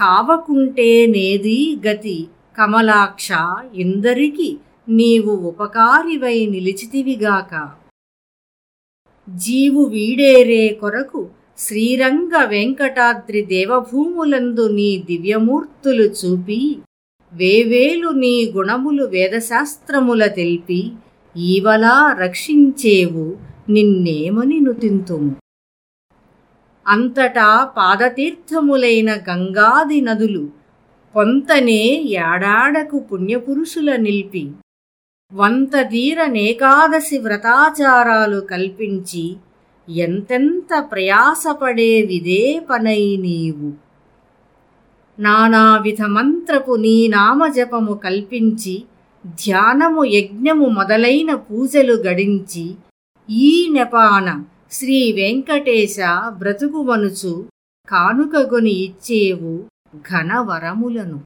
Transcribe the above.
కావకుంటేనేది గతి. కమలాక్ష ఇందరికి నీవు ఉపకారివై నిలిచితివిగాక. జీవు వీడేరే కొరకు శ్రీరంగ వెంకటాద్రి దేవభూములందు నీ దివ్యమూర్తులు చూపి వేవేలు నీ గుణములు వేదశాస్త్రముల తెల్పి ఈవలా రక్షించేవు నిన్నేమని నుతింతుము అంతటా పాదతీర్థములైన గంగాది నదులు పొంతనే ఏడాడకు పుణ్యపురుషుల నిల్పి. వంత నేకాదశి వ్రతాచారాలు కల్పించి ఎంతెంత ప్రయాసపడే విదే పనై నీవు. నానావిధ మంత్రపు నీ నామజపము కల్పించి ధ్యానము యజ్ఞము మొదలైన పూజలు గడించి ఈ నెపాన శ్రీ వెంకటేశ బ్రతుకువనుచు కానుకగొని ఇచ్చేవు ఘనవరములను.